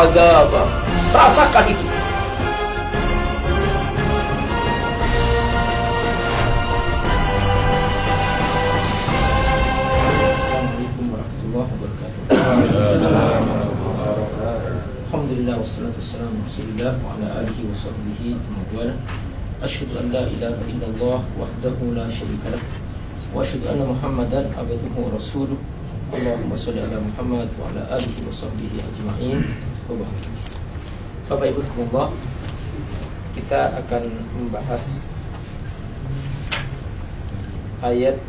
illa azaba. Rasakan itu. Assalamualaikum warahmatullahi wabarakatuh. Alhamdulillah wassalatu wassalamu ala Rasulillah wa ala alihi wa sahbihi wa wala. Asyhadu an la ilaha illallah wahdahu la syarika lah wa asyhadu anna Muhammadan abduhu wa rasuluh. Allahumma shalli ala Muhammad wa ala alihi wa Bapak Ibu Allah, kita akan membahas ayat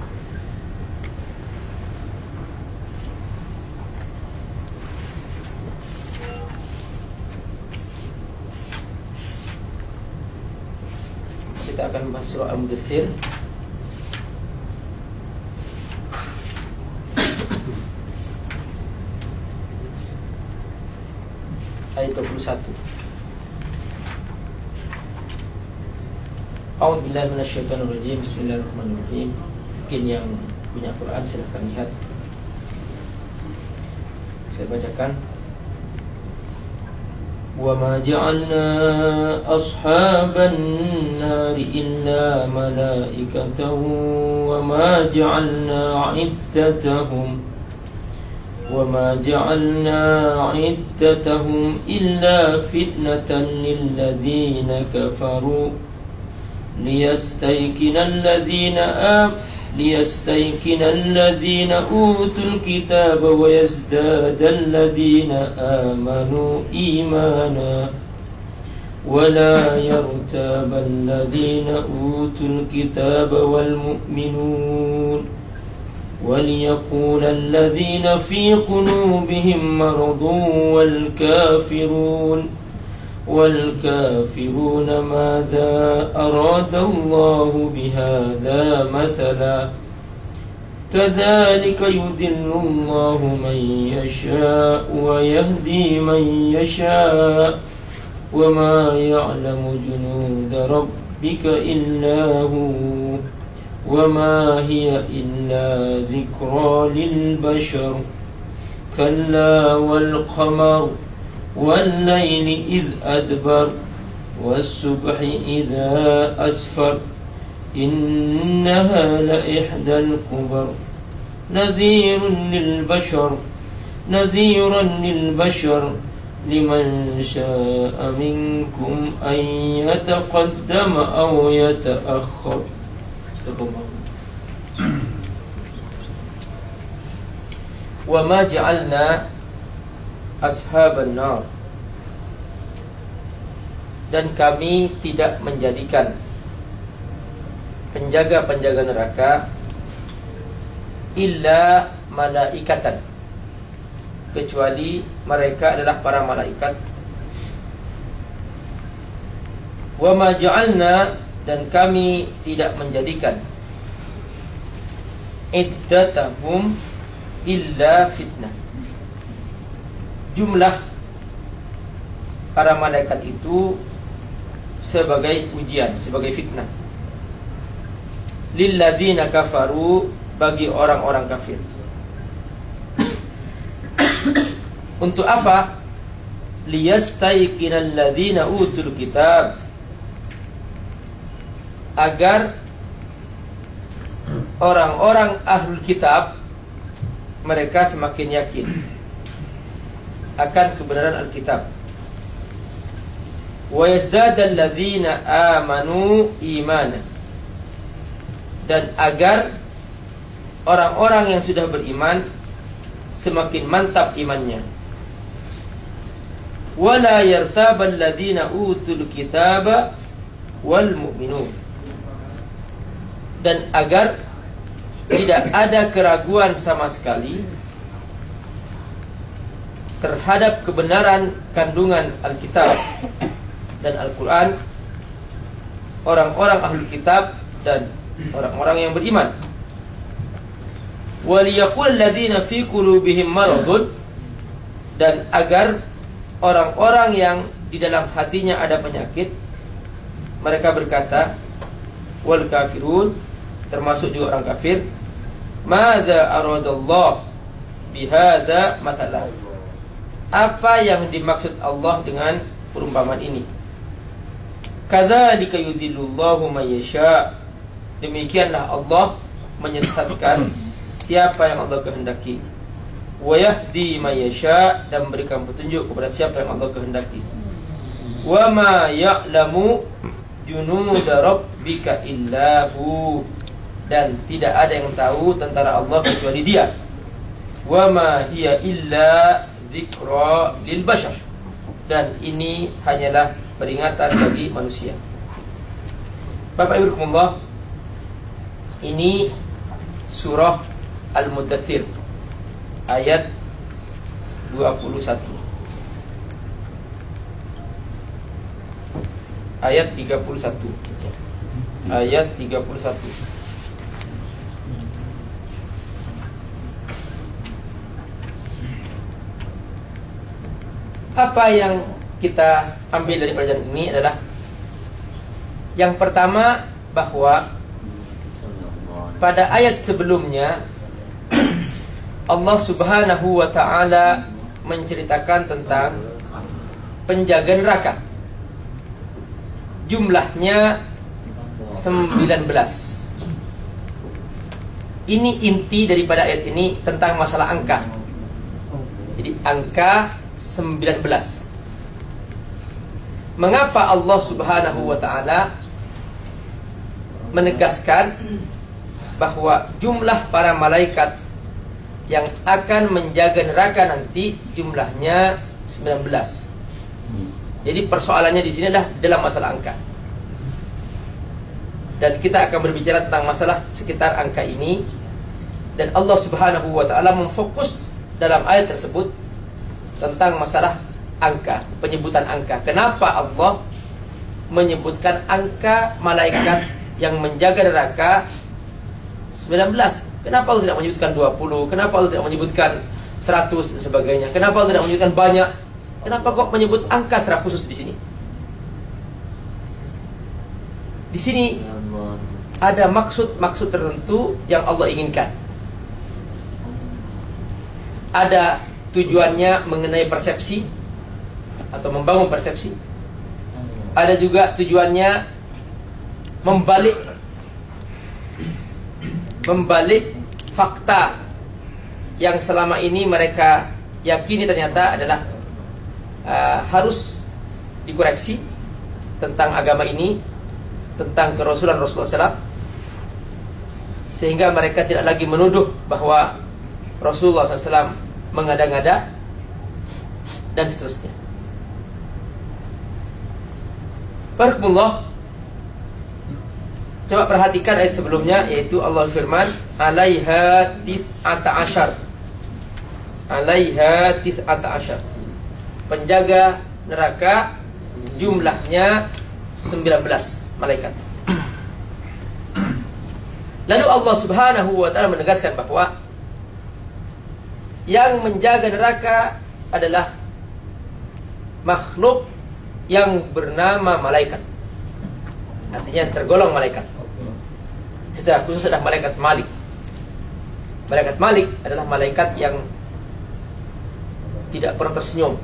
kita akan membahas surah Al-Mudathir ayat 21 A'udzubillahi minasyaitonirrajim Bismillahirrahmanirrahim Mungkin yang punya Quran silahkan lihat Saya bacakan وما جعلنا أصحاب النار إلا ملائكة وما جعلنا عدتهم وما جعلنا عدتهم إلا فتنة للذين كفروا ليستيقن الذين آمنوا ليستيقن الذين أوتوا الكتاب ويزداد الذين آمنوا إيمانا. ولا يرتاب الذين أوتوا الكتاب والمؤمنون. وليقول الذين في قلوبهم مرض والكافرون. والكافرون ماذا أراد الله بهذا مثلا؟ كذلك يذل الله من يشاء ويهدي من يشاء. وما يعلم جنود ربك إلا هو. وما هي إلا ذكرى للبشر. كلا والقمر والليل إذ أدبر والصبح إذا أسفر إنها لإحدى الكبر نذير للبشر نذيرا للبشر لمن شاء منكم أن يتقدم أو يتأخر. وما جعلنا ashaban nar. Dan kami tidak menjadikan penjaga-penjaga neraka illa malaikatan. Kecuali mereka adalah para malaikat. Wa ma ja'alna dan kami tidak menjadikan iddatahum illa fitnah jumlah para malaikat itu sebagai ujian, sebagai fitnah. Lilladina kafaru bagi orang-orang kafir. Untuk apa? Liyastaiqinal ladina utul kitab agar orang-orang ahlul kitab mereka semakin yakin akan kebenaran Alkitab. Wa yazdadal ladzina amanu imana. Dan agar orang-orang yang sudah beriman semakin mantap imannya. Wala yartabal ladzina utul kitaba wal mu'minun. Dan agar tidak ada keraguan sama sekali terhadap kebenaran kandungan Alkitab dan Al-Quran orang-orang ahli kitab dan orang-orang yang beriman. Waliyaqul ladina fi maradun dan agar orang-orang yang di dalam hatinya ada penyakit mereka berkata wal kafirun termasuk juga orang kafir madza aradallah bihada masalah apa yang dimaksud Allah dengan perumpamaan ini. Kadzalika yudhillullahu may yasha. Demikianlah Allah menyesatkan siapa yang Allah kehendaki. Wa yahdi may yasha dan memberikan petunjuk kepada siapa yang Allah kehendaki. Wa ma ya'lamu junuda rabbika illahu dan tidak ada yang tahu tentara Allah kecuali Dia. Wa ma hiya illa dzikra lil bashar. Dan ini hanyalah peringatan bagi manusia. Bapak Ibu Allah, ini surah Al-Mudathir ayat 21. Ayat 31. Ayat 31. Apa yang kita ambil dari pelajaran ini adalah yang pertama bahwa pada ayat sebelumnya Allah Subhanahu wa taala menceritakan tentang penjaga neraka. Jumlahnya 19. Ini inti daripada ayat ini tentang masalah angka. Jadi angka 19. Mengapa Allah Subhanahu wa taala menegaskan bahwa jumlah para malaikat yang akan menjaga neraka nanti jumlahnya 19. Jadi persoalannya di sini adalah dalam masalah angka. Dan kita akan berbicara tentang masalah sekitar angka ini dan Allah Subhanahu wa taala memfokus dalam ayat tersebut tentang masalah angka, penyebutan angka. Kenapa Allah menyebutkan angka malaikat yang menjaga neraka 19? Kenapa Allah tidak menyebutkan 20? Kenapa Allah tidak menyebutkan 100 dan sebagainya? Kenapa Allah tidak menyebutkan banyak? Kenapa kok menyebut angka secara khusus di sini? Di sini ada maksud-maksud tertentu yang Allah inginkan. Ada tujuannya mengenai persepsi, atau membangun persepsi. Ada juga tujuannya membalik membalik fakta yang selama ini mereka yakini ternyata adalah uh, harus dikoreksi tentang agama ini, tentang kerasulan Rasulullah SAW, sehingga mereka tidak lagi menuduh bahwa Rasulullah SAW mengada-ngada dan seterusnya. Barakallah. Coba perhatikan ayat sebelumnya yaitu Allah firman alaiha tis'ata asyar. Alaiha tis'ata asyar. Penjaga neraka jumlahnya 19 malaikat. Lalu Allah Subhanahu wa taala menegaskan bahwa yang menjaga neraka adalah makhluk yang bernama malaikat. Artinya tergolong malaikat. Secara khusus adalah malaikat Malik. Malaikat Malik adalah malaikat yang tidak pernah tersenyum.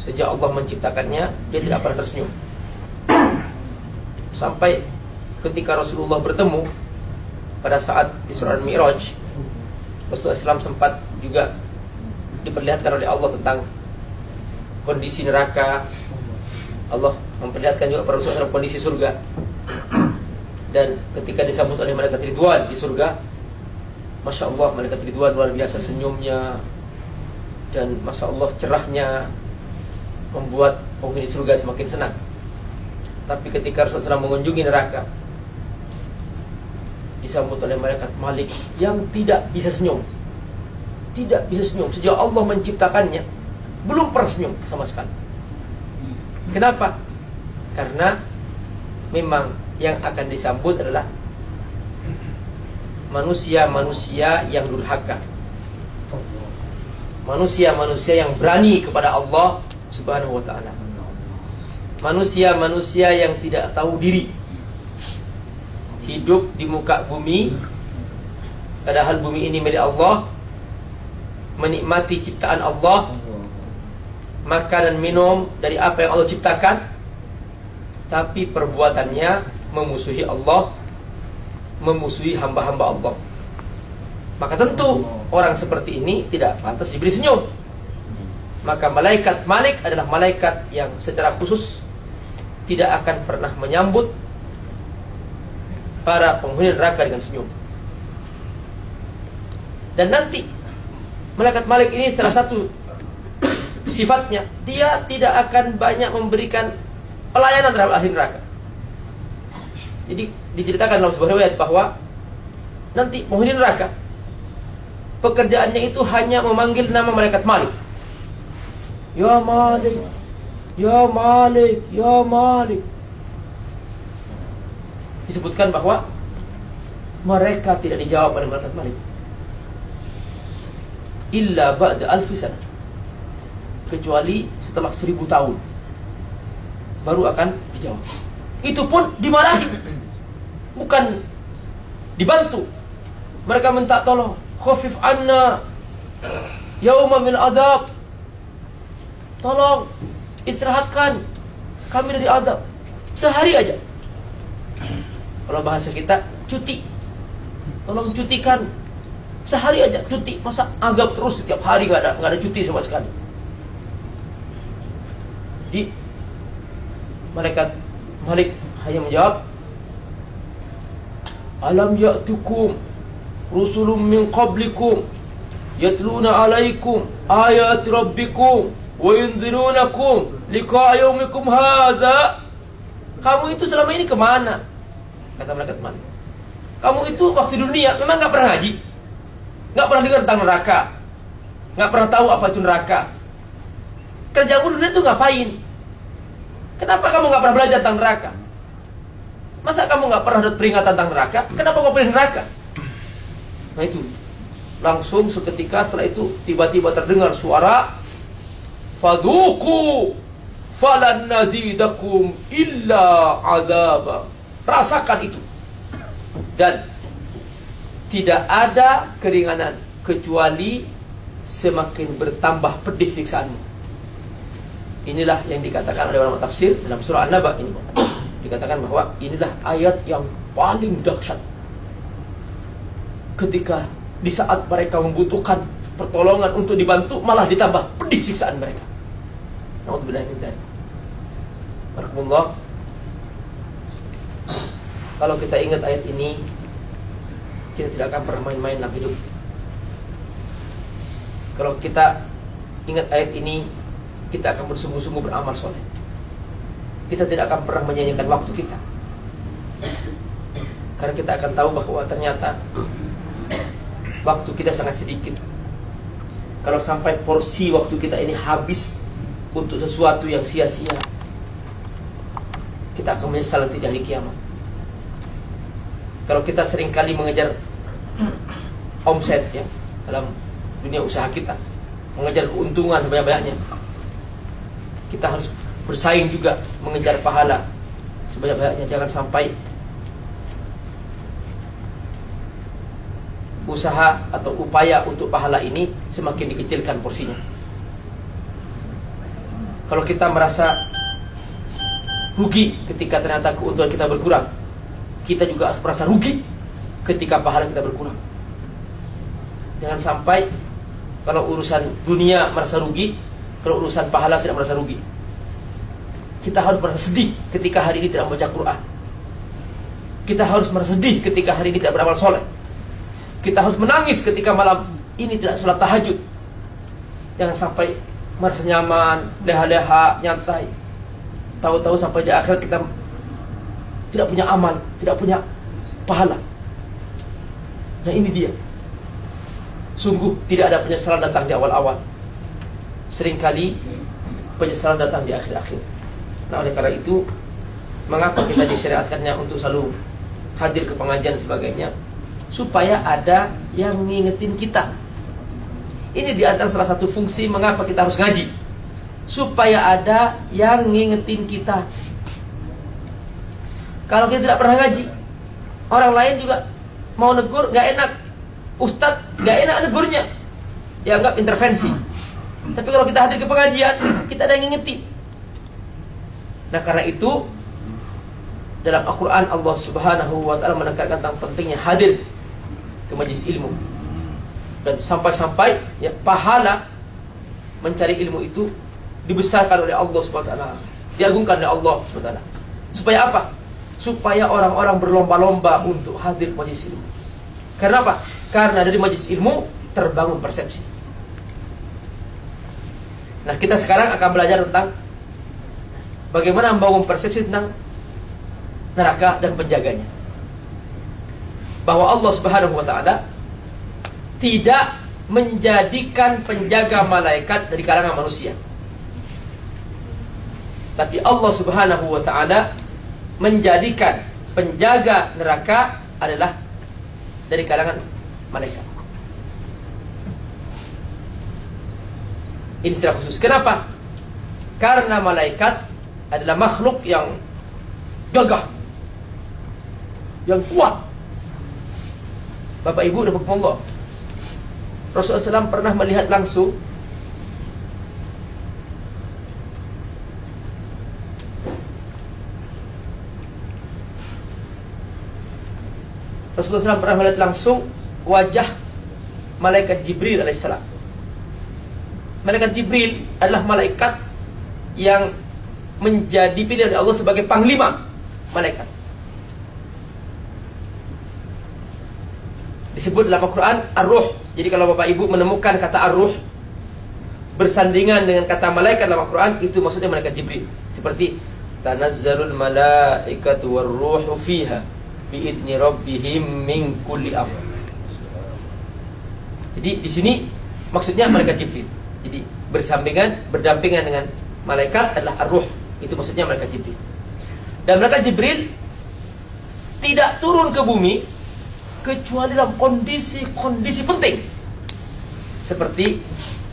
Sejak Allah menciptakannya, dia tidak pernah tersenyum. Sampai ketika Rasulullah bertemu pada saat Isra Mi'raj, Rasulullah SAW sempat juga diperlihatkan oleh Allah tentang kondisi neraka, Allah memperlihatkan juga para Rasul dalam kondisi surga. Dan ketika disambut oleh malaikat Ridwan di surga, Masya Allah malaikat Ridwan luar biasa senyumnya dan Masya Allah cerahnya membuat penghuni surga semakin senang. Tapi ketika Rasulullah SAW mengunjungi neraka, disambut oleh malaikat Malik yang tidak bisa senyum. Tidak bisa senyum sejak Allah menciptakannya, belum pernah senyum sama sekali. Kenapa? Karena memang yang akan disambut adalah manusia-manusia yang durhaka. Manusia-manusia yang berani kepada Allah Subhanahu wa taala. Manusia-manusia yang tidak tahu diri. Hidup di muka bumi padahal bumi ini milik Allah. Menikmati ciptaan Allah makan dan minum dari apa yang Allah ciptakan. Tapi perbuatannya memusuhi Allah memusuhi hamba-hamba Allah. Maka tentu orang seperti ini tidak pantas diberi senyum. Maka malaikat Malik adalah malaikat yang secara khusus tidak akan pernah menyambut para penghuni neraka dengan senyum. Dan nanti malaikat Malik ini salah satu sifatnya dia tidak akan banyak memberikan pelayanan terhadap ahli neraka. Jadi diceritakan dalam sebuah riwayat bahwa nanti penghuni neraka pekerjaannya itu hanya memanggil nama malaikat Malik. Ya Malik, Ya Malik, Ya Malik. Disebutkan bahwa mereka tidak dijawab oleh malaikat Malik. Illa ba'da alfi kecuali setelah seribu tahun baru akan dijawab. Itu pun dimarahi, bukan dibantu. Mereka minta tolong, khafif anna yauma min adab. Tolong istirahatkan kami dari adab. Sehari aja. Kalau bahasa kita cuti. Tolong cutikan sehari aja cuti. Masa agap terus setiap hari nggak ada nggak ada cuti sama sekali? Di malaikat Malik hanya menjawab Alam ya'tukum rusulun min qablikum yatluna alaikum ayat rabbikum wa yunzirunakum liqa yaumikum hadha. Kamu itu selama ini ke mana? Kata malaikat Malik. Kamu itu waktu dunia memang nggak pernah ngaji nggak pernah dengar tentang neraka nggak pernah tahu apa itu neraka Kerjamu dunia itu ngapain? Kenapa kamu nggak pernah belajar tentang neraka? Masa kamu nggak pernah dapat peringatan tentang neraka? Kenapa kau pilih neraka? Nah itu langsung seketika setelah itu tiba-tiba terdengar suara Faduku falan nazidakum illa azaba. Rasakan itu. Dan tidak ada keringanan kecuali semakin bertambah pedih siksaanmu. Inilah yang dikatakan oleh ulama tafsir dalam surah An-Naba ini. Dikatakan bahwa inilah ayat yang paling dahsyat. Ketika di saat mereka membutuhkan pertolongan untuk dibantu malah ditambah pedih siksaan mereka. Nauzubillah min dzalik. Kalau kita ingat ayat ini, kita tidak akan pernah main-main dalam hidup. Kalau kita ingat ayat ini, kita akan bersungguh-sungguh beramal soleh. Kita tidak akan pernah menyanyikan waktu kita. Karena kita akan tahu bahwa ternyata waktu kita sangat sedikit. Kalau sampai porsi waktu kita ini habis untuk sesuatu yang sia-sia, kita akan menyesal nanti di hari kiamat. Kalau kita sering kali mengejar omset ya dalam dunia usaha kita, mengejar keuntungan sebanyak-banyaknya, kita harus bersaing juga mengejar pahala sebanyak-banyaknya jangan sampai usaha atau upaya untuk pahala ini semakin dikecilkan porsinya. Kalau kita merasa rugi ketika ternyata keuntungan kita berkurang, kita juga harus merasa rugi ketika pahala kita berkurang. Jangan sampai kalau urusan dunia merasa rugi, kalau urusan pahala tidak merasa rugi. Kita harus merasa sedih ketika hari ini tidak membaca Quran. Kita harus merasa sedih ketika hari ini tidak beramal soleh. Kita harus menangis ketika malam ini tidak sholat tahajud. Jangan sampai merasa nyaman, leha-leha, nyantai. Tahu-tahu sampai di akhir kita tidak punya amal, tidak punya pahala. Nah ini dia. Sungguh tidak ada penyesalan datang di awal-awal sering kali penyesalan datang di akhir-akhir. Nah oleh karena itu Mengapa kita disyariatkannya untuk selalu hadir ke pengajian dan sebagainya Supaya ada yang ngingetin kita Ini di antara salah satu fungsi mengapa kita harus ngaji Supaya ada yang ngingetin kita Kalau kita tidak pernah ngaji Orang lain juga mau negur gak enak. Ustadz gak enak negurnya. Dianggap intervensi. Tapi kalau kita hadir ke pengajian, kita ada yang ngingetin. Nah karena itu dalam Al-Quran Allah subhanahu wa ta'ala menekankan tentang pentingnya hadir ke majlis ilmu. Dan sampai-sampai ya pahala mencari ilmu itu dibesarkan oleh Allah subhanahu wa ta'ala diagungkan oleh Allah subhanahu wa ta'ala. Supaya apa? Supaya orang-orang berlomba-lomba untuk hadir majlis ilmu karena apa? karena dari majlis ilmu terbangun persepsi nah kita sekarang akan belajar tentang bagaimana membangun persepsi tentang neraka dan penjaganya. Bahwa Allah Subhanahu wa taala tidak menjadikan penjaga malaikat dari kalangan manusia. Tapi Allah Subhanahu wa taala menjadikan penjaga neraka adalah dari kalangan malaikat. Ini secara khusus. Kenapa? Karena malaikat adalah makhluk yang gagah, yang kuat. Bapak Ibu dan Bapak Rasulullah SAW pernah melihat langsung Rasulullah SAW pernah melihat langsung wajah malaikat Jibril alaihissalam. Malaikat Jibril adalah malaikat yang menjadi pilihan Allah sebagai panglima malaikat. disebut dalam Al-Quran Ar-Ruh. Jadi kalau Bapak Ibu menemukan kata Ar-Ruh bersandingan dengan kata malaikat dalam Al-Quran itu maksudnya malaikat Jibril. Seperti tanazzalul malaikatu war-ruhu fiha biidni rabbihim min kulli amr. Jadi di sini maksudnya malaikat Jibril. Jadi bersambingan, berdampingan dengan malaikat adalah Ar-Ruh. Itu maksudnya malaikat Jibril. Dan malaikat Jibril tidak turun ke bumi kecuali dalam kondisi-kondisi penting. Seperti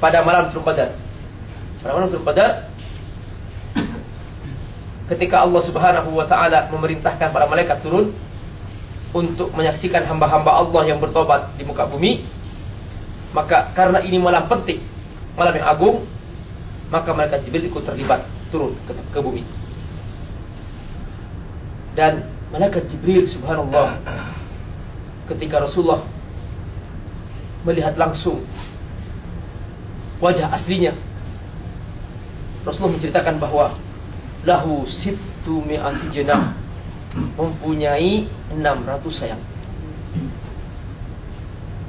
pada malam Qadar. Pada malam Qadar ketika Allah Subhanahu wa taala memerintahkan para malaikat turun untuk menyaksikan hamba-hamba Allah yang bertobat di muka bumi, maka karena ini malam penting, malam yang agung, maka malaikat Jibril ikut terlibat turun ke, ke bumi. Dan malaikat Jibril subhanallah ketika Rasulullah melihat langsung wajah aslinya Rasulullah menceritakan bahwa lahu sittu mi'ati jenah mempunyai 600 sayap.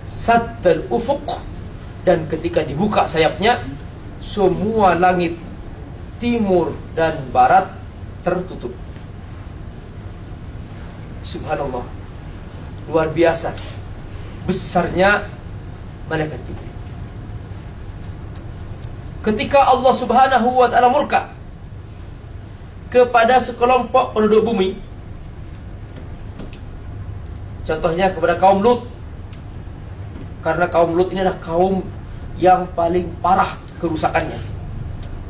Saddal ufuk dan ketika dibuka sayapnya semua langit timur dan barat tertutup. Subhanallah. Luar biasa. Besarnya malaikat Jibril. Ketika Allah Subhanahu wa taala murka kepada sekelompok penduduk bumi contohnya kepada kaum Lut karena kaum Lut ini adalah kaum yang paling parah kerusakannya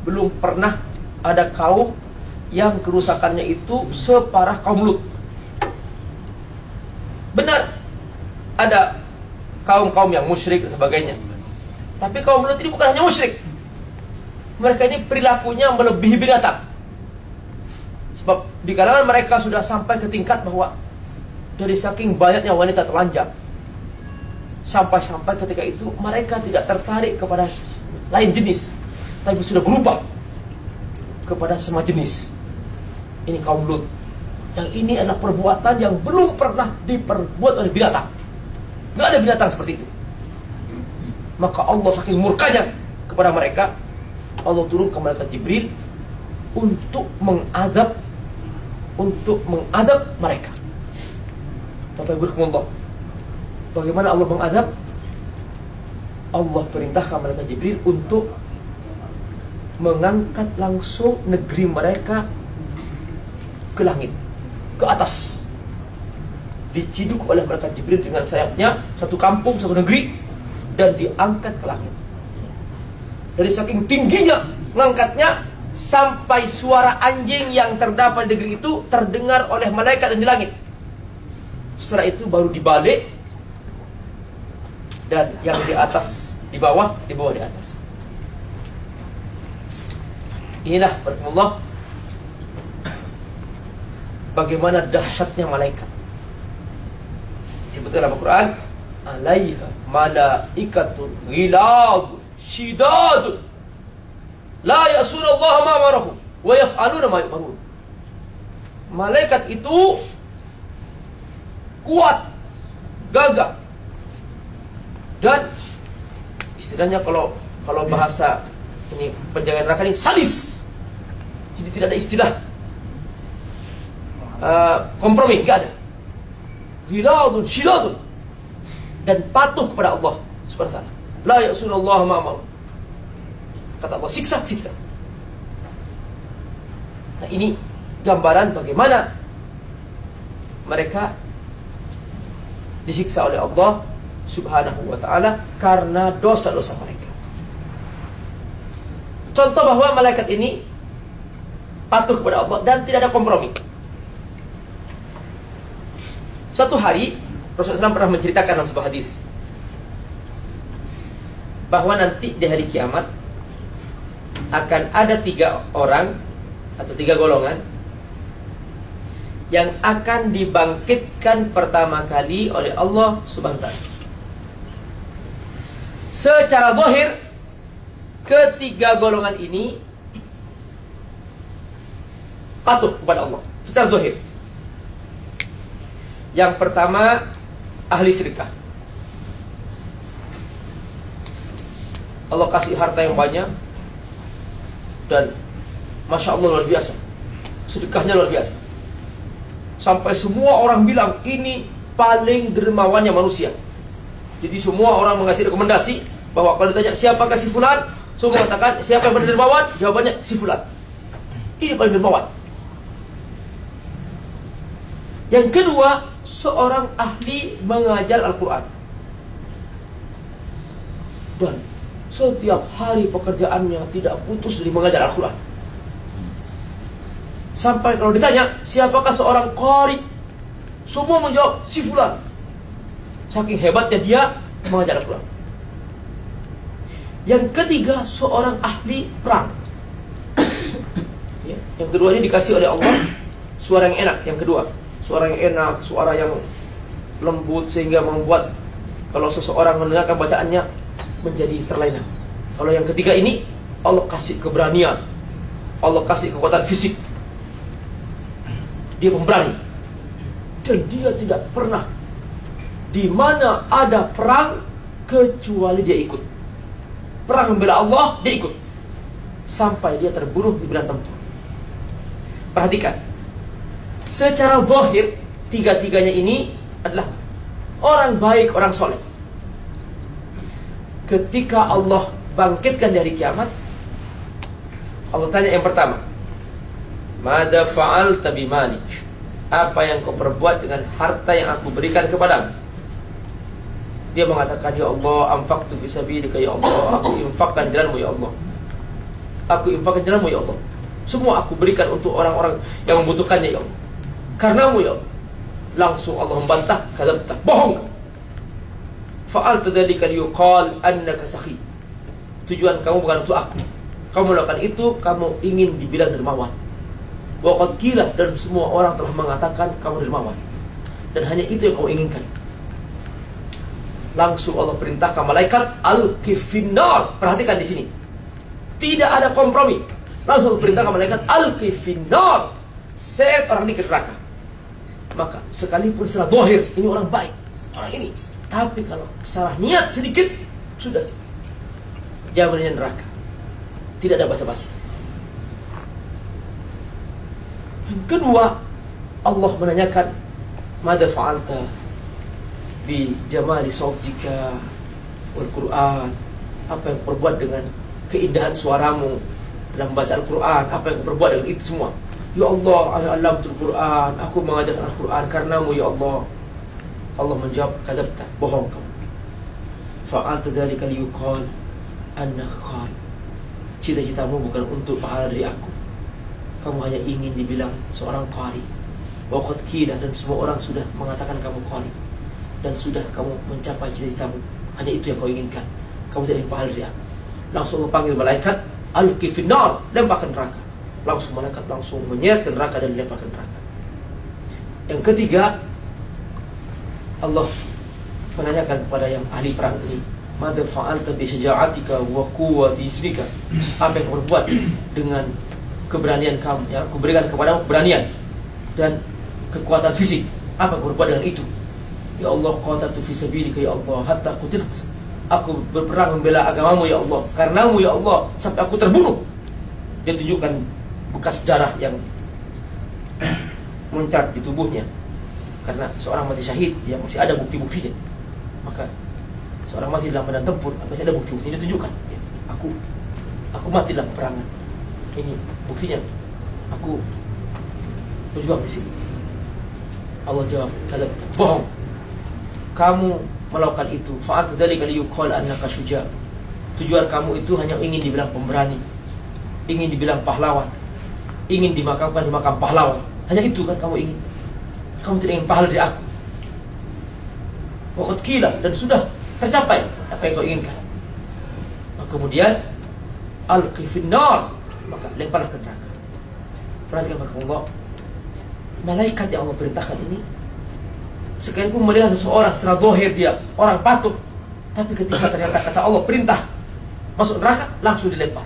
belum pernah ada kaum yang kerusakannya itu separah kaum Lut Benar, ada kaum-kaum yang musyrik dan sebagainya. Tapi kaum Lut ini bukan hanya musyrik. Mereka ini perilakunya melebihi binatang. Sebab di kalangan mereka sudah sampai ke tingkat bahwa dari saking banyaknya wanita telanjang, sampai-sampai ketika itu mereka tidak tertarik kepada lain jenis, tapi sudah berubah kepada semua jenis. Ini kaum Lut. Yang ini adalah perbuatan yang belum pernah diperbuat oleh binatang. Nggak ada binatang seperti itu. Maka Allah saking murkanya kepada mereka, Allah turun ke malaikat Jibril untuk mengadab untuk mengadab mereka. Bapak. Bagaimana Allah mengadab? Allah perintahkan malaikat Jibril untuk mengangkat langsung negeri mereka ke langit ke atas diciduk oleh malaikat Jibril dengan sayapnya satu kampung satu negeri dan diangkat ke langit dari saking tingginya mengangkatnya sampai suara anjing yang terdapat di negeri itu terdengar oleh malaikat dan di langit setelah itu baru dibalik dan yang di atas di bawah di bawah di atas Inilah Allah bagaimana dahsyatnya malaikat. Disebutkan dalam Al-Quran, alaiha malaikatun ghilad shidad la Allah ma wa yaf'aluna ma. Malaikat itu kuat, gagah. Dan istilahnya kalau kalau bahasa ini penjaga neraka ini sadis. Jadi tidak ada istilah uh, kompromi, enggak ada. Hiladun, shiladun. Dan patuh kepada Allah Subhanahu wa taala. La ya'sunallahu ma. Kata Allah, siksa, siksa. Nah, ini gambaran bagaimana mereka disiksa oleh Allah Subhanahu wa taala karena dosa-dosa mereka. Contoh bahwa malaikat ini patuh kepada Allah dan tidak ada kompromi. Suatu hari Rasulullah SAW pernah menceritakan dalam sebuah hadis bahwa nanti di hari kiamat akan ada tiga orang atau tiga golongan yang akan dibangkitkan pertama kali oleh Allah Subhanahu wa taala. Secara zahir ketiga golongan ini patuh kepada Allah secara zahir. Yang pertama ahli sedekah. Allah kasih harta yang banyak dan masya Allah luar biasa. Sedekahnya luar biasa. Sampai semua orang bilang ini paling dermawannya manusia. Jadi semua orang mengasih rekomendasi bahwa kalau ditanya siapa kasih fulan, semua mengatakan siapa yang paling dermawan, jawabannya si fulan. Ini paling dermawan. Yang kedua, seorang ahli mengajar Al-Quran. Dan setiap hari pekerjaannya tidak putus dari mengajar Al-Quran. Sampai kalau ditanya, siapakah seorang qari? Semua menjawab, si fulan. Saking hebatnya dia mengajar Al-Quran. Yang ketiga, seorang ahli perang. ya. Yang kedua ini dikasih oleh Allah suara yang enak. Yang kedua, suara yang enak, suara yang lembut sehingga membuat kalau seseorang mendengarkan bacaannya menjadi terlena. Kalau yang ketiga ini Allah kasih keberanian, Allah kasih kekuatan fisik. Dia pemberani dan dia tidak pernah di mana ada perang kecuali dia ikut. Perang membela Allah dia ikut sampai dia terbunuh di medan tempur. Perhatikan, Secara zahir tiga-tiganya ini adalah orang baik, orang soleh. Ketika Allah bangkitkan dari kiamat, Allah tanya yang pertama, Mada fa'al tabi malik? Apa yang kau perbuat dengan harta yang aku berikan kepadamu? Dia mengatakan, Ya Allah, anfaqtu fi sabilika ya Allah, aku infakkan jalanmu ya Allah. Aku infakkan jalanmu ya Allah. Semua aku berikan untuk orang-orang yang membutuhkannya ya Allah. Karenamu ya Langsung Allah membantah Kata bohong Fa'al tadalika liyuqal annaka sakhi Tujuan kamu bukan untuk aku Kamu melakukan itu Kamu ingin dibilang dermawan Waqad kila dan semua orang telah mengatakan Kamu dermawan. Dan hanya itu yang kamu inginkan. Langsung Allah perintahkan malaikat Al-Kifinar Perhatikan di sini. Tidak ada kompromi. Langsung perintahkan malaikat Al-Kifinar Set orang ini neraka. Maka sekalipun salah dohir ini orang baik orang ini. Tapi kalau salah niat sedikit sudah. Jawabannya neraka. Tidak ada basa-basi yang kedua Allah menanyakan Mada fa'alta Bi jamali sautika Wal Quran Apa yang perbuat dengan keindahan suaramu Dalam baca Al-Quran Apa yang perbuat dengan itu semua Ya Allah, alam Quran, aku mengajarkan Al-Quran karenamu ya Allah. Allah menjawab, kadzabta, bohong kamu. Fa'alta dzalika liyuqal annaka qal. Cita-citamu bukan untuk pahala dari aku. Kamu hanya ingin dibilang seorang qari. Waqad kila dan semua orang sudah mengatakan kamu qari. Dan sudah kamu mencapai cita-citamu. Hanya itu yang kau inginkan. Kamu tidak ingin dari aku. Langsung panggil malaikat Al-kifinar, lemparkan neraka. Langsung malaikat langsung menyeret ke neraka dan dilemparkan neraka. Yang ketiga, Allah menanyakan kepada yang ahli perang ini, "Madza fa'alta bi syaja'atika wa quwwati isrika?" Apa yang kamu buat dengan keberanian kamu? Ya, aku berikan kepadamu keberanian dan kekuatan fisik. Apa yang kamu buat dengan itu? Ya Allah, qatatu fi ya Allah hatta qutilt. Aku berperang membela agamamu ya Allah. Karenamu ya Allah sampai aku terbunuh. Dia tunjukkan bekas darah yang muncar di tubuhnya karena seorang mati syahid yang masih ada bukti-buktinya maka seorang mati dalam medan tempur masih ada bukti-buktinya tunjukkan ya, aku aku mati dalam peperangan ini buktinya. Aku berjuang di sini. Allah jawab kalau bohong. Kamu melakukan itu fa'at dari kali yukol annaka syuja tujuan kamu itu hanya ingin dibilang pemberani ingin dibilang pahlawan ingin dimakamkan di makam pahlawan. Hanya itu kan kamu ingin. Kamu tidak ingin pahala dari aku. Waktu kila dan sudah tercapai apa yang kau inginkan. Kemudian al kifinar maka lemparlah ke neraka. Perhatikan Allah. Malaikat yang Allah perintahkan ini sekalipun melihat seseorang secara dohir dia orang patuh tapi ketika ternyata kata Allah perintah masuk neraka langsung dilempar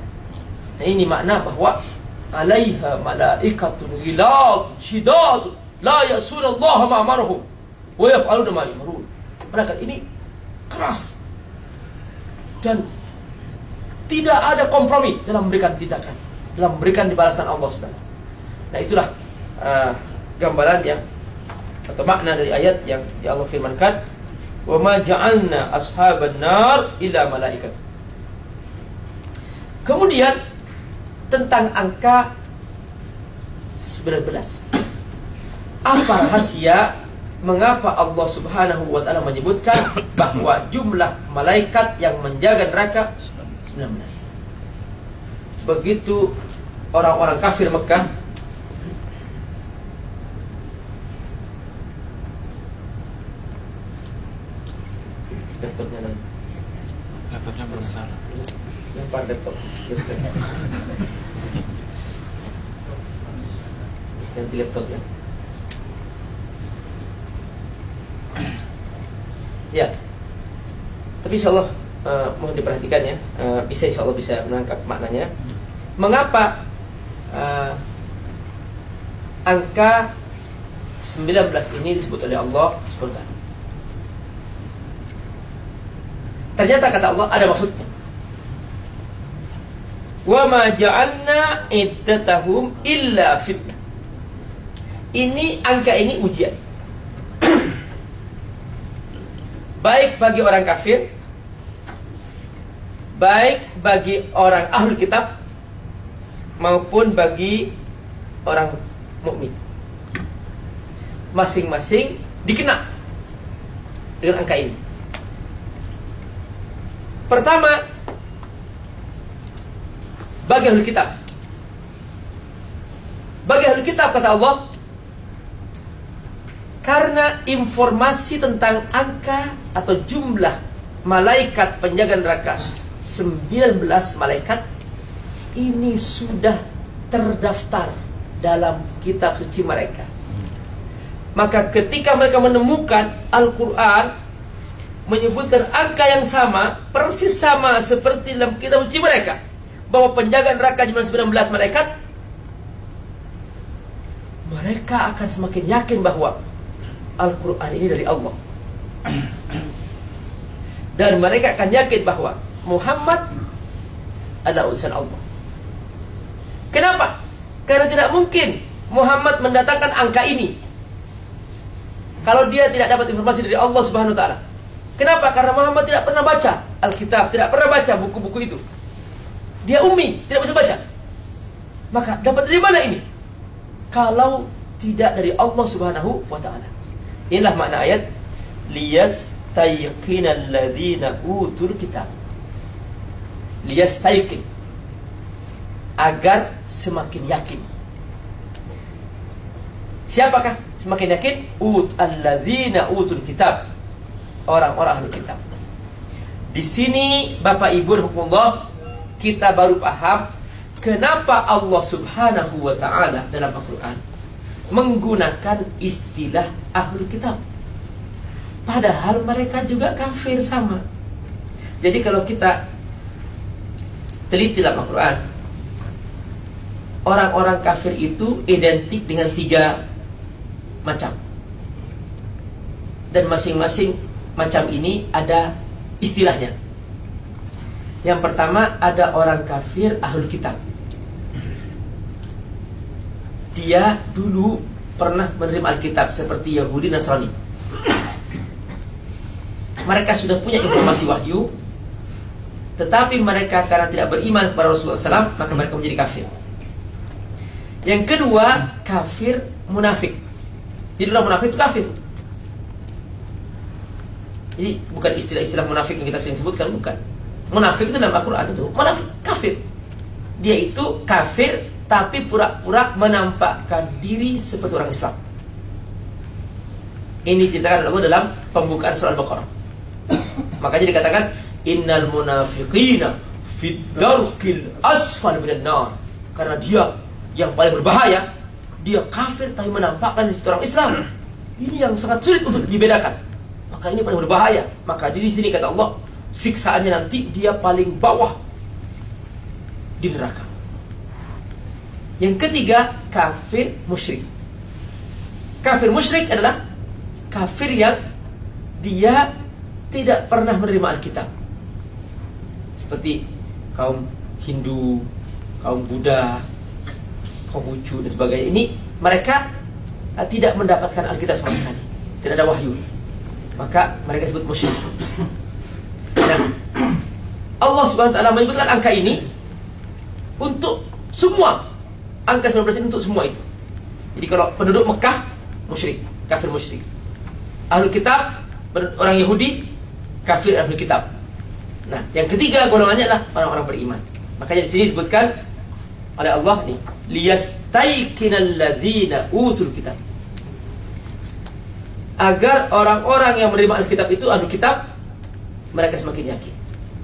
nah ini makna bahwa alaiha malaikatun gilad shidad La Allah ma amarahum wa yaf'aluna ma. Malaikat ini keras dan tidak ada kompromi dalam memberikan tindakan, dalam memberikan dibalasan Allah Subhanahu. Nah, itulah uh, gambaran yang atau makna dari ayat yang ya Allah firmankan, "Wa ma ja'alna ashaban nar illa malaikat." Kemudian tentang angka 19 apa rahasia mengapa Allah Subhanahu wa taala menyebutkan bahwa jumlah malaikat yang menjaga neraka 19. Begitu orang-orang kafir Mekah laptopnya lagi. Laptopnya bermasalah. Lempar laptop. Ganti laptop ya. Ya. Tapi insya Allah uh, mohon diperhatikan ya, uh, bisa insya Allah bisa menangkap maknanya. Mengapa uh, angka 19 ini disebut oleh Allah spontan? Ternyata kata Allah ada maksudnya. Wa ma ja'alna iddatahum illa fitnah. Ini angka ini ujian baik bagi orang kafir, baik bagi orang ahlul kitab maupun bagi orang mukmin. Masing-masing dikena dengan angka ini. Pertama, bagi ahlul kitab. Bagi ahlul kitab kata Allah, karena informasi tentang angka atau jumlah malaikat penjaga neraka 19 malaikat ini sudah terdaftar dalam kitab suci mereka. Maka ketika mereka menemukan Al-Quran menyebutkan angka yang sama, persis sama seperti dalam kitab suci mereka, bahwa penjaga neraka jumlah 19 malaikat, mereka akan semakin yakin bahwa Al-Quran ini dari Allah Dan mereka akan yakin bahwa Muhammad adalah utusan Allah Kenapa? Karena tidak mungkin Muhammad mendatangkan angka ini Kalau dia tidak dapat informasi dari Allah subhanahu wa ta'ala Kenapa? Karena Muhammad tidak pernah baca Alkitab Tidak pernah baca buku-buku itu Dia umi, tidak bisa baca Maka dapat dari mana ini? Kalau tidak dari Allah subhanahu wa ta'ala Inilah makna ayat liyastayqina alladziina utul kitab. Liyastayqin agar semakin yakin. Siapakah semakin yakin? Ut alladzina utul kitab. Orang-orang ahli kitab. Di sini Bapak Ibu Allah kita baru paham kenapa Allah Subhanahu wa taala dalam Al-Qur'an menggunakan istilah ahlul kitab. Padahal mereka juga kafir sama. Jadi kalau kita teliti dalam Al-Qur'an orang-orang kafir itu identik dengan tiga macam. Dan masing-masing macam ini ada istilahnya. Yang pertama ada orang kafir ahlul kitab dia dulu pernah menerima Alkitab seperti Yahudi Nasrani. Mereka sudah punya informasi wahyu, tetapi mereka karena tidak beriman kepada Rasulullah SAW, maka mereka menjadi kafir. Yang kedua, kafir munafik. Jadi dalam munafik itu kafir. Jadi bukan istilah-istilah munafik yang kita sering sebutkan, bukan. Munafik itu dalam Al-Quran itu munafik kafir. Dia itu kafir tapi pura-pura menampakkan diri seperti orang Islam. Ini diceritakan Allah dalam pembukaan surah Al-Baqarah. Makanya dikatakan innal munafiqina fid darkil asfal minan nar. Karena dia yang paling berbahaya, dia kafir tapi menampakkan diri orang Islam. Ini yang sangat sulit untuk dibedakan. Maka ini paling berbahaya. Maka di sini kata Allah, siksaannya nanti dia paling bawah di neraka. Yang ketiga, kafir musyrik. Kafir musyrik adalah kafir yang dia tidak pernah menerima Alkitab. Seperti kaum Hindu, kaum Buddha, kaum Ucu dan sebagainya. Ini mereka eh, tidak mendapatkan Alkitab sama sekali. Tidak ada wahyu. Maka mereka disebut musyrik. Dan Allah Subhanahu wa taala menyebutkan angka ini untuk semua angka 19 untuk semua itu. Jadi kalau penduduk Mekah musyrik, kafir musyrik. Ahlu kitab orang Yahudi kafir ahlu kitab. Nah, yang ketiga golongannya adalah orang-orang beriman. Makanya di sini disebutkan oleh Allah nih, liyastaikinal ladzina utul kitab. Agar orang-orang yang menerima Alkitab itu ahlu kitab mereka semakin yakin.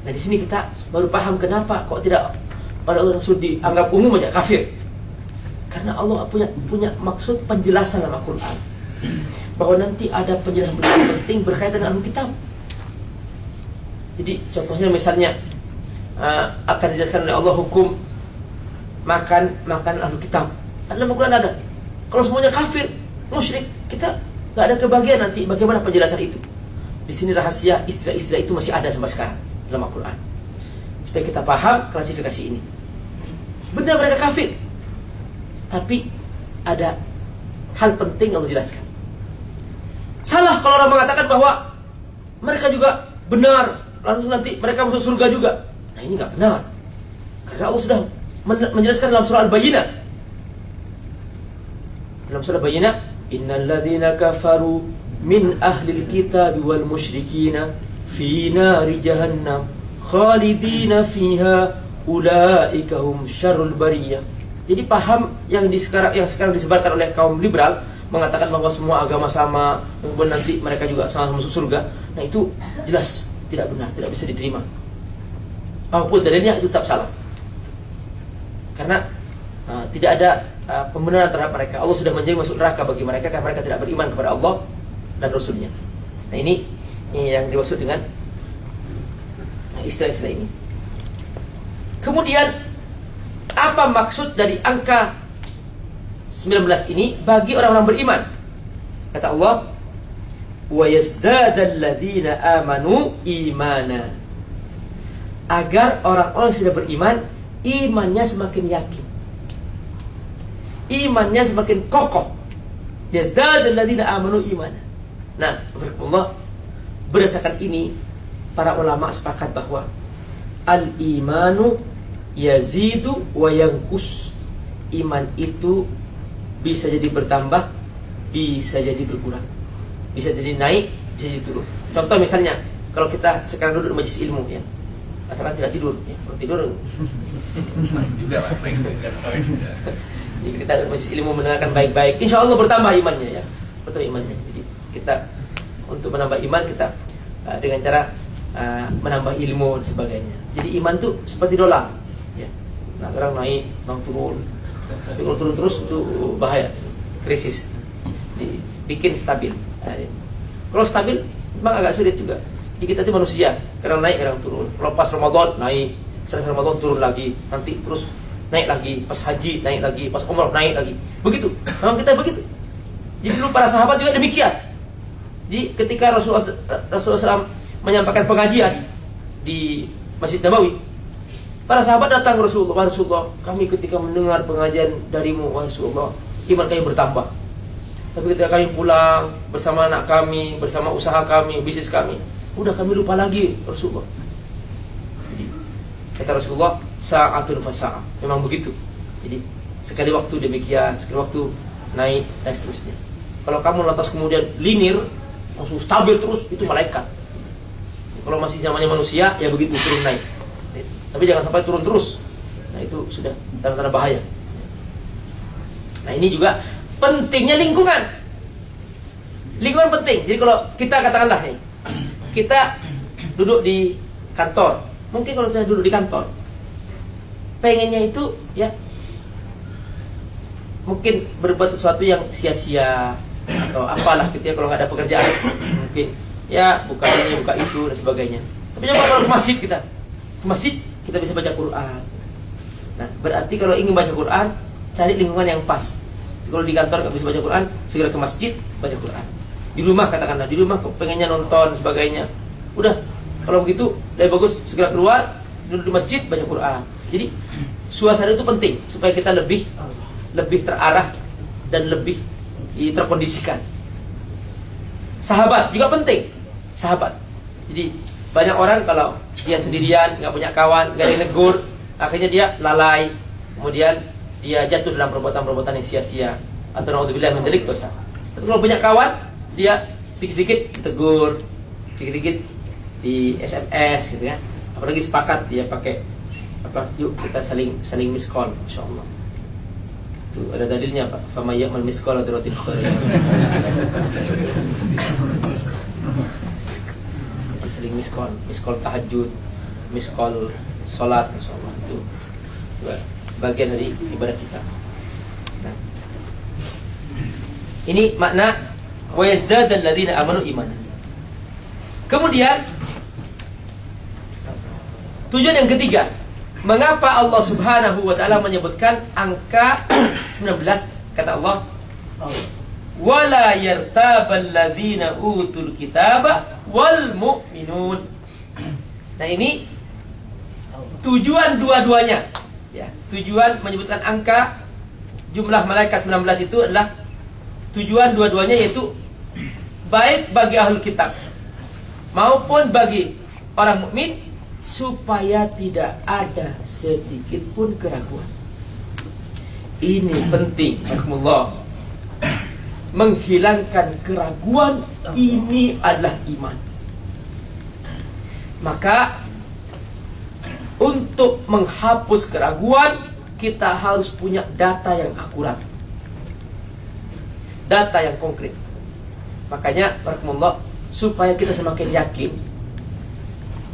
Nah, di sini kita baru paham kenapa kok tidak pada orang Rasul dianggap umum aja kafir. Karena Allah punya punya maksud penjelasan dalam Al-Quran bahwa nanti ada penjelasan penting berkaitan dengan kitab. Jadi contohnya misalnya uh, akan dijelaskan oleh Allah hukum makan makan ahlu kitab. Dalam Al-Quran ada. Kalau semuanya kafir, musyrik, kita nggak ada kebahagiaan nanti. Bagaimana penjelasan itu? Di sini rahasia istilah-istilah itu masih ada sampai sekarang dalam Al-Quran. Supaya kita paham klasifikasi ini. Benar mereka kafir, tapi ada hal penting yang jelaskan. Salah kalau orang mengatakan bahwa mereka juga benar, langsung nanti mereka masuk surga juga. Nah ini nggak benar. Karena Allah sudah menjelaskan dalam surah Al-Bayyinah. Dalam surah Al-Bayyinah, Innal ladzina kafaru min ahli kitab wal musyrikina fi nari jahannam khalidina fiha ulaika hum syarrul bariyah. Jadi paham yang di sekarang yang sekarang disebarkan oleh kaum liberal mengatakan bahwa semua agama sama, kemudian nanti mereka juga sama masuk surga. Nah itu jelas tidak benar, tidak bisa diterima. Apa pun dalilnya itu tetap salah. Karena uh, tidak ada uh, pembenaran terhadap mereka. Allah sudah menjadi masuk neraka bagi mereka karena mereka tidak beriman kepada Allah dan Rasulnya. Nah ini, ini yang dimaksud dengan nah, istilah-istilah ini. Kemudian apa maksud dari angka 19 ini bagi orang-orang beriman? Kata Allah, "Wa yazdadal ladzina amanu imana." Agar orang-orang yang sudah beriman imannya semakin yakin. Imannya semakin kokoh. Yazdadal ladzina amanu imana. Nah, Allah berdasarkan ini para ulama sepakat bahwa al-imanu yazidu wa yangkus iman itu bisa jadi bertambah bisa jadi berkurang bisa jadi naik bisa jadi turun contoh misalnya kalau kita sekarang duduk di majlis ilmu ya asalkan tidak tidur ya kalau tidur juga jadi kita majlis ilmu mendengarkan baik-baik insya Allah bertambah imannya ya betul imannya jadi kita untuk menambah iman kita uh, dengan cara uh, menambah ilmu dan sebagainya jadi iman tuh seperti dolar Nah, kadang naik, kadang turun. Tapi kalau turun terus itu bahaya, krisis. Di- bikin stabil. Nah, ini. kalau stabil memang agak sulit juga. Jadi kita itu manusia, kadang naik, kadang turun. Kalau pas Ramadan naik, setelah Ramadan turun lagi, nanti terus naik lagi, pas haji naik lagi, pas umrah naik lagi. Begitu. Memang kita begitu. Jadi dulu para sahabat juga demikian. Jadi ketika Rasulullah Rasulullah SAW menyampaikan pengajian di Masjid Nabawi, para sahabat datang ke Rasulullah, "Wahai Rasulullah, kami ketika mendengar pengajian darimu, Rasulullah, iman kami bertambah. Tapi ketika kami pulang bersama anak kami, bersama usaha kami, bisnis kami, udah kami lupa lagi Rasulullah. Kata Rasulullah, sa'atun fasa'ah. Memang begitu. Jadi, sekali waktu demikian, sekali waktu naik dan seterusnya. Kalau kamu lantas kemudian linear, langsung stabil terus, itu malaikat. Kalau masih namanya manusia, ya begitu turun naik. Tapi jangan sampai turun terus. Nah itu sudah tanda-tanda bahaya. Nah ini juga pentingnya lingkungan. Lingkungan penting. Jadi kalau kita katakanlah nih, kita duduk di kantor. Mungkin kalau saya duduk di kantor, pengennya itu ya mungkin berbuat sesuatu yang sia-sia atau apalah gitu ya kalau nggak ada pekerjaan. Mungkin ya buka ini buka itu dan sebagainya. Tapi kalau ke masjid kita. Ke masjid kita bisa baca Quran. Nah berarti kalau ingin baca Quran cari lingkungan yang pas. Kalau di kantor nggak bisa baca Quran segera ke masjid baca Quran. Di rumah katakanlah di rumah pengennya nonton sebagainya. Udah kalau begitu lebih bagus segera keluar duduk di masjid baca Quran jadi suasana itu penting supaya kita lebih lebih terarah dan lebih terkondisikan. Sahabat juga penting. Sahabat. Jadi banyak orang kalau dia sendirian, nggak punya kawan, nggak ada negur, akhirnya dia lalai, kemudian dia jatuh dalam perbuatan-perbuatan yang sia-sia atau naudzubillah mendelik dosa. Tapi kalau punya kawan, dia sedikit-sedikit ditegur, sedikit-sedikit di SMS gitu kan. Apalagi sepakat dia pakai apa? Yuk kita saling saling miss call, insyaallah. Itu ada dalilnya Pak. Fama ya'mal miskal dzarratin khairan. Sering miskol, miskol tahajud, miskol salat insyaallah itu juga bagian dari ibadah kita. Nah. Ini makna wa yazdadal ladzina amanu iman. Kemudian tujuan yang ketiga, Mengapa Allah Subhanahu wa taala menyebutkan angka 19 kata Allah wala yartabal ladzina utul kitaba wal mu'minun. Nah ini tujuan dua-duanya. Ya, tujuan menyebutkan angka jumlah malaikat 19 itu adalah tujuan dua-duanya yaitu baik bagi ahli kitab maupun bagi orang mukmin supaya tidak ada sedikit pun keraguan. Ini penting, Alhamdulillah. Menghilangkan keraguan ini adalah iman. Maka untuk menghapus keraguan kita harus punya data yang akurat. Data yang konkret. Makanya, Alhamdulillah, supaya kita semakin yakin.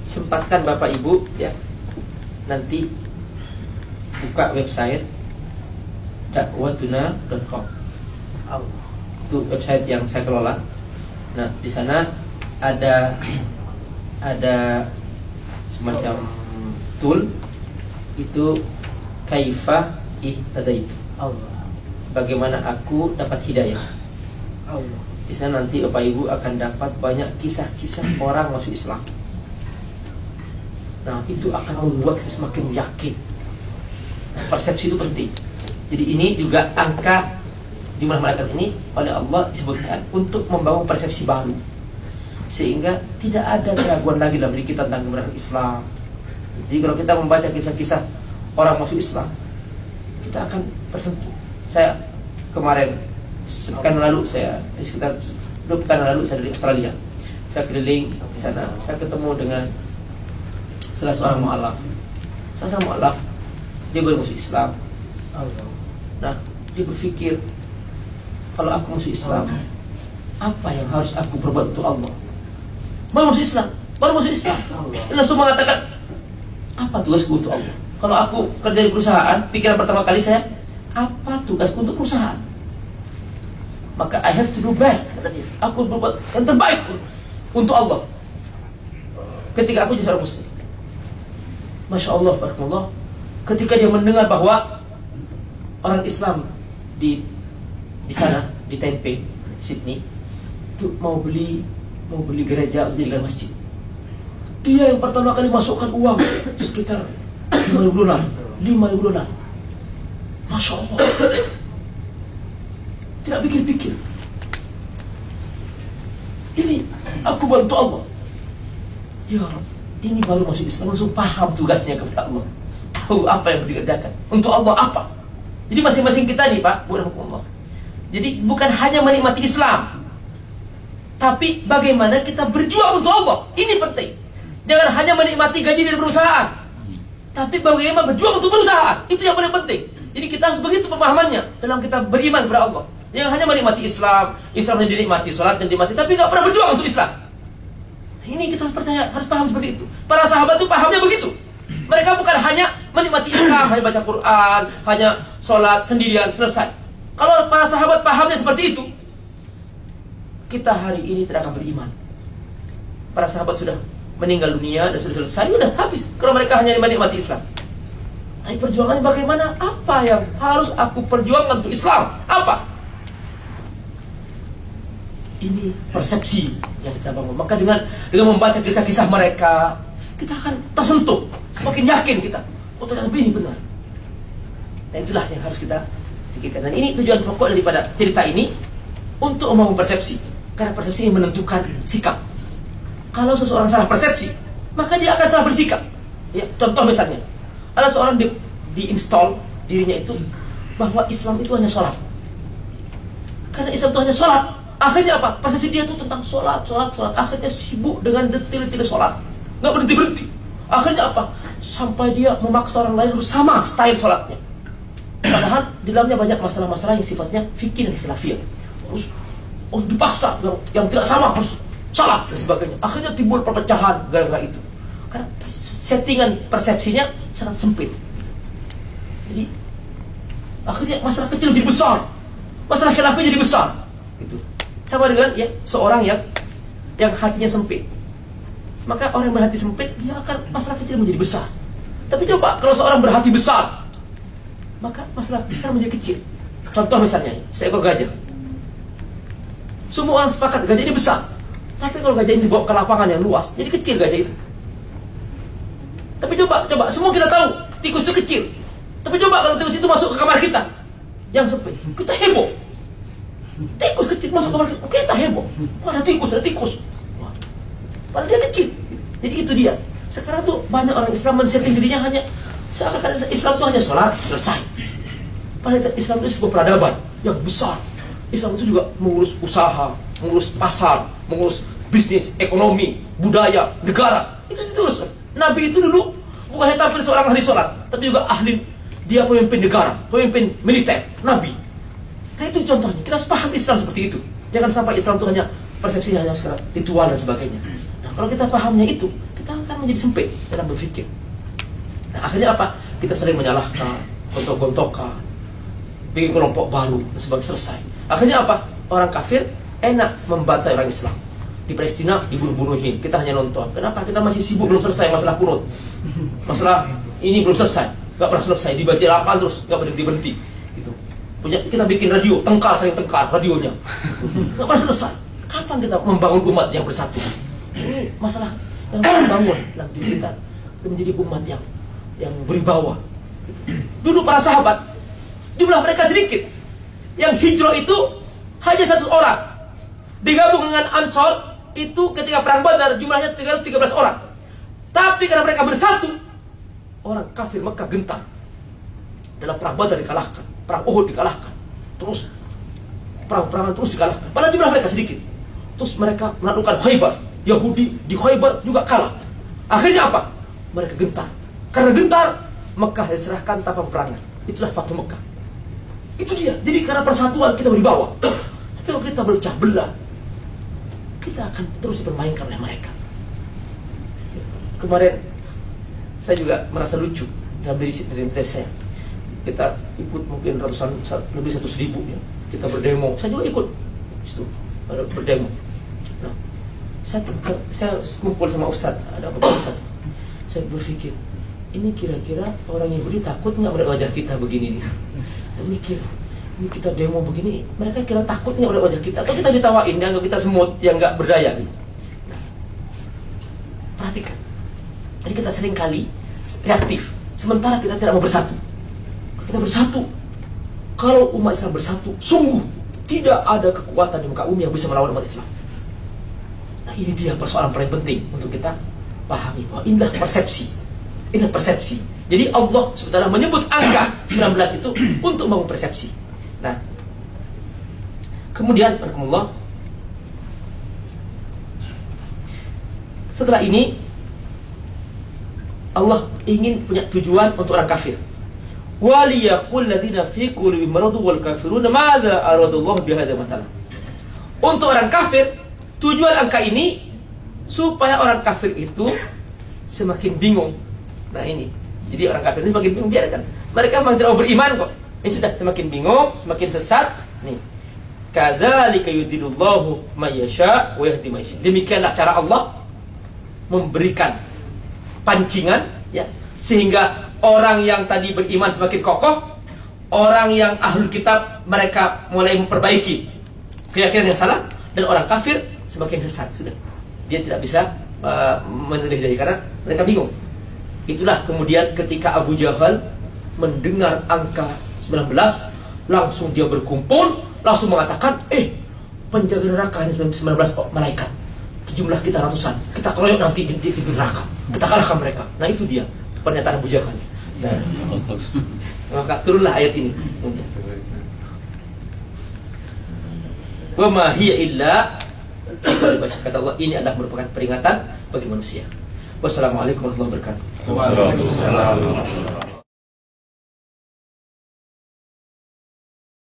Sempatkan Bapak Ibu ya. Nanti buka website dakwatuna.com itu website yang saya kelola. Nah di sana ada ada semacam tool. Itu kaifa ihtadaitu. Bagaimana aku dapat hidayah. Di sana nanti Bapak Ibu akan dapat banyak kisah-kisah orang masuk Islam. Nah itu akan membuat kita semakin yakin. Persepsi itu penting. Jadi ini juga angka jumlah malaikat ini oleh Allah disebutkan Untuk membangun persepsi baru. Sehingga tidak ada keraguan lagi dalam diri kita tentang kebenaran Islam. Jadi kalau kita membaca kisah-kisah orang masuk Islam Kita akan tersentuh. Saya kemarin Sepekan lalu saya Sekitar dua pekan lalu saya dari Australia. Saya keliling di sana. Saya ketemu dengan salah seorang mu'alaf salah seorang mu'alaf dia baru masuk Islam. Nah dia berpikir kalau aku masuk Islam apa yang harus aku perbuat untuk Allah? Baru masuk Islam baru masuk Islam. Dia langsung mengatakan apa tugasku untuk Allah? Kalau aku kerja di perusahaan, pikiran pertama kali saya, apa tugasku untuk perusahaan? Maka I have to do best, kata dia. Aku berbuat yang terbaik untuk Allah. Ketika aku jadi seorang muslim. Masya Allah, barakallah. Ketika dia mendengar bahwa orang Islam di di sana, di Tempe, Sydney, itu mau beli mau beli gereja untuk jadikan masjid. Dia yang pertama kali masukkan uang sekitar 5 ribu dolar, 5 ribu dolar. Masya Allah. Tidak pikir-pikir. Ini aku bantu Allah. Ya ini baru masuk Islam langsung paham tugasnya kepada Allah. Tahu apa yang dikerjakan. Untuk Allah apa? Jadi masing-masing kita nih Pak, bukan Allah. Jadi bukan hanya menikmati Islam, tapi bagaimana kita berjuang untuk Allah. Ini penting. Jangan hanya menikmati gaji dari perusahaan, tapi bagaimana berjuang untuk perusahaan. Itu yang paling penting. Jadi kita harus begitu pemahamannya dalam kita beriman kepada Allah. Yang hanya menikmati Islam, Islam yang dinikmati, sholat yang dinikmati, tapi nggak pernah berjuang untuk Islam. Ini kita harus percaya, harus paham seperti itu. Para sahabat itu pahamnya begitu. Mereka bukan hanya menikmati Islam, hanya baca Quran, hanya sholat sendirian, selesai. Kalau para sahabat pahamnya seperti itu, kita hari ini tidak akan beriman. Para sahabat sudah meninggal dunia dan sudah selesai, sudah habis. Kalau mereka hanya menikmati Islam. Tapi perjuangannya bagaimana? Apa yang harus aku perjuangkan untuk Islam? Apa? Ini persepsi yang kita bangun. Maka dengan dengan membaca kisah-kisah mereka, kita akan tersentuh. Makin yakin kita. Oh ternyata ini benar. Nah itulah yang harus kita pikirkan. Dan ini tujuan pokok daripada cerita ini untuk membangun persepsi. Karena persepsi ini menentukan sikap. Kalau seseorang salah persepsi, maka dia akan salah bersikap. Ya, contoh misalnya, ada seorang di, diinstal dirinya itu bahwa Islam itu hanya sholat. Karena Islam itu hanya sholat, akhirnya apa? Persepsi dia itu tentang sholat, sholat, sholat. Akhirnya sibuk dengan detil-detil sholat, nggak berhenti berhenti. Akhirnya apa? Sampai dia memaksa orang lain harus sama style sholatnya. Padahal di dalamnya banyak masalah-masalah yang sifatnya fikih dan khilafiyah. Harus oh, dipaksa yang, yang tidak sama harus salah dan sebagainya. Akhirnya timbul perpecahan gara-gara itu. Karena settingan persepsinya sangat sempit. Jadi akhirnya masalah kecil jadi besar. Masalah khilafiyah jadi besar. Gitu. Sama dengan ya seorang yang yang hatinya sempit. Maka orang yang berhati sempit dia akan masalah kecil menjadi besar. Tapi coba kalau seorang berhati besar, maka masalah besar menjadi kecil. Contoh misalnya, seekor gajah. Semua orang sepakat gajah ini besar. Tapi kalau gajah ini dibawa ke lapangan yang luas, jadi kecil gajah itu. Tapi coba, coba, semua kita tahu tikus itu kecil. Tapi coba kalau tikus itu masuk ke kamar kita, yang sempit, kita heboh. Tikus kecil masuk kamar kita heboh. Wah, ada tikus, ada tikus. Wah, Padahal dia kecil. Jadi itu dia. Sekarang tuh banyak orang Islam men-setting dirinya hanya seakan-akan Islam itu hanya sholat, selesai. Padahal Islam itu sebuah peradaban yang besar. Islam itu juga mengurus usaha, mengurus pasar, mengurus bisnis, ekonomi, budaya, negara. Itu terus. Nabi itu dulu bukan hanya tampil seorang ahli sholat, tapi juga ahli dia pemimpin negara, pemimpin militer, nabi. Nah itu contohnya. Kita harus paham Islam seperti itu. Jangan sampai Islam itu hanya persepsinya hanya sekarang ritual dan sebagainya. Nah kalau kita pahamnya itu, kita akan menjadi sempit dalam berpikir. Nah akhirnya apa? Kita sering menyalahkan, gontok-gontokan, bikin kelompok baru dan sebagainya selesai. Akhirnya apa? Orang kafir enak membantai orang Islam. Di Palestina dibunuh-bunuhin, kita hanya nonton. Kenapa? Kita masih sibuk belum selesai masalah kunut. Masalah ini belum selesai, nggak pernah selesai. Dibaca lapan terus nggak berhenti berhenti. Punya kita bikin radio, tengkar sering tengkar radionya, nggak pernah selesai. Kapan kita membangun umat yang bersatu? Ini masalah yang kita bangun dalam diri. Kita menjadi umat yang yang beribawa. Dulu para sahabat jumlah mereka sedikit. Yang hijrah itu hanya satu orang. Digabung dengan Ansor itu ketika perang Badar jumlahnya 313 orang. Tapi karena mereka bersatu, orang kafir Mekah gentar. Dalam perang Badar dikalahkan, perang Uhud dikalahkan. Terus perang-perangan terus dikalahkan. Padahal jumlah mereka sedikit. Terus mereka melakukan Khaybar. Yahudi di Khaybar juga kalah. Akhirnya apa? Mereka gentar. Karena gentar, Mekah diserahkan tanpa peperangan. Itulah Fatu Mekah. Itu dia. Jadi karena persatuan kita berbawa. Tapi kalau kita berpecah belah, kita akan terus dipermainkan oleh mereka. Kemarin saya juga merasa lucu dalam diri dari saya kita ikut mungkin ratusan lebih satu ribu ya. Kita berdemo. Saya juga ikut itu berdemo. Nah, saya saya kumpul sama ustadz. Ada beberapa ustadz? Saya berpikir ini kira-kira orang Yahudi takut nggak melihat wajah kita begini nih? Saya mikir ini kita demo begini mereka kira takut nggak melihat wajah kita? Atau kita ditawain ya kita semut yang nggak berdaya gitu? Nah, perhatikan. Jadi kita sering kali reaktif. Sementara kita tidak mau bersatu kita bersatu. Kalau umat Islam bersatu, sungguh tidak ada kekuatan di muka bumi yang bisa melawan umat Islam. Nah ini dia persoalan paling penting untuk kita pahami bahwa inilah persepsi. Inilah persepsi. Jadi Allah sebetulnya menyebut angka 19 itu untuk membangun persepsi. Nah, kemudian Allah setelah ini Allah ingin punya tujuan untuk orang kafir bihadza masalah. Untuk orang kafir, tujuan angka ini supaya orang kafir itu semakin bingung. Nah ini, jadi orang kafir itu semakin bingung biarkan. Mereka memang tidak beriman kok. Ya sudah semakin bingung, semakin sesat. Nih, kadzalika yudilullahu mayyasha wa yahdi Demikianlah cara Allah memberikan pancingan ya sehingga orang yang tadi beriman semakin kokoh, orang yang ahlul kitab mereka mulai memperbaiki keyakinan yang salah dan orang kafir semakin sesat. Sudah. Dia tidak bisa uh, menilai dari karena mereka bingung. Itulah kemudian ketika Abu Jahal mendengar angka 19 langsung dia berkumpul langsung mengatakan eh penjaga neraka hanya 19 malaikat. Jumlah kita ratusan. Kita keroyok nanti di, di, di neraka. Kita kalahkan mereka. Nah itu dia pernyataan Abu Jahal Nah, maka turunlah ayat ini. Wa ma hiya illa kata Allah ini adalah merupakan peringatan bagi manusia. Wassalamualaikum warahmatullahi wabarakatuh. Waalaikumsalam.